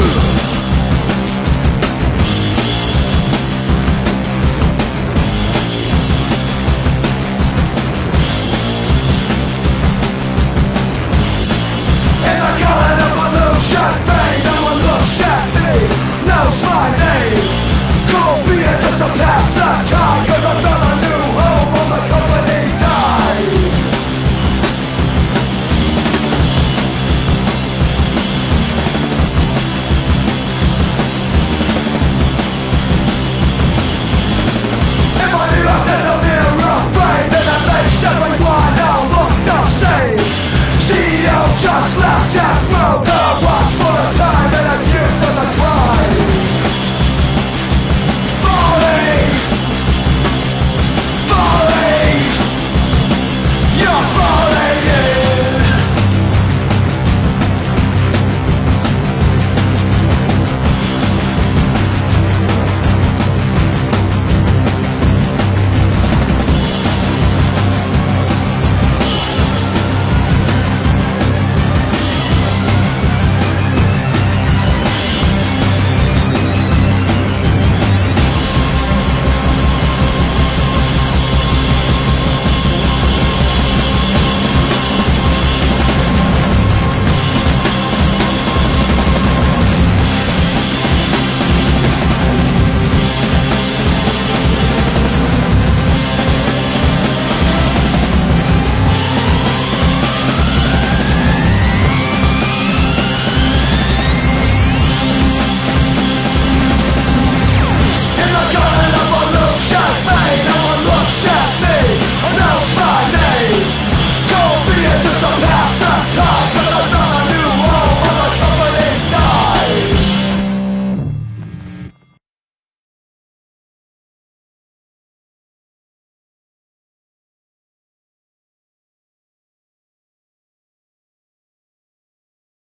Ooh.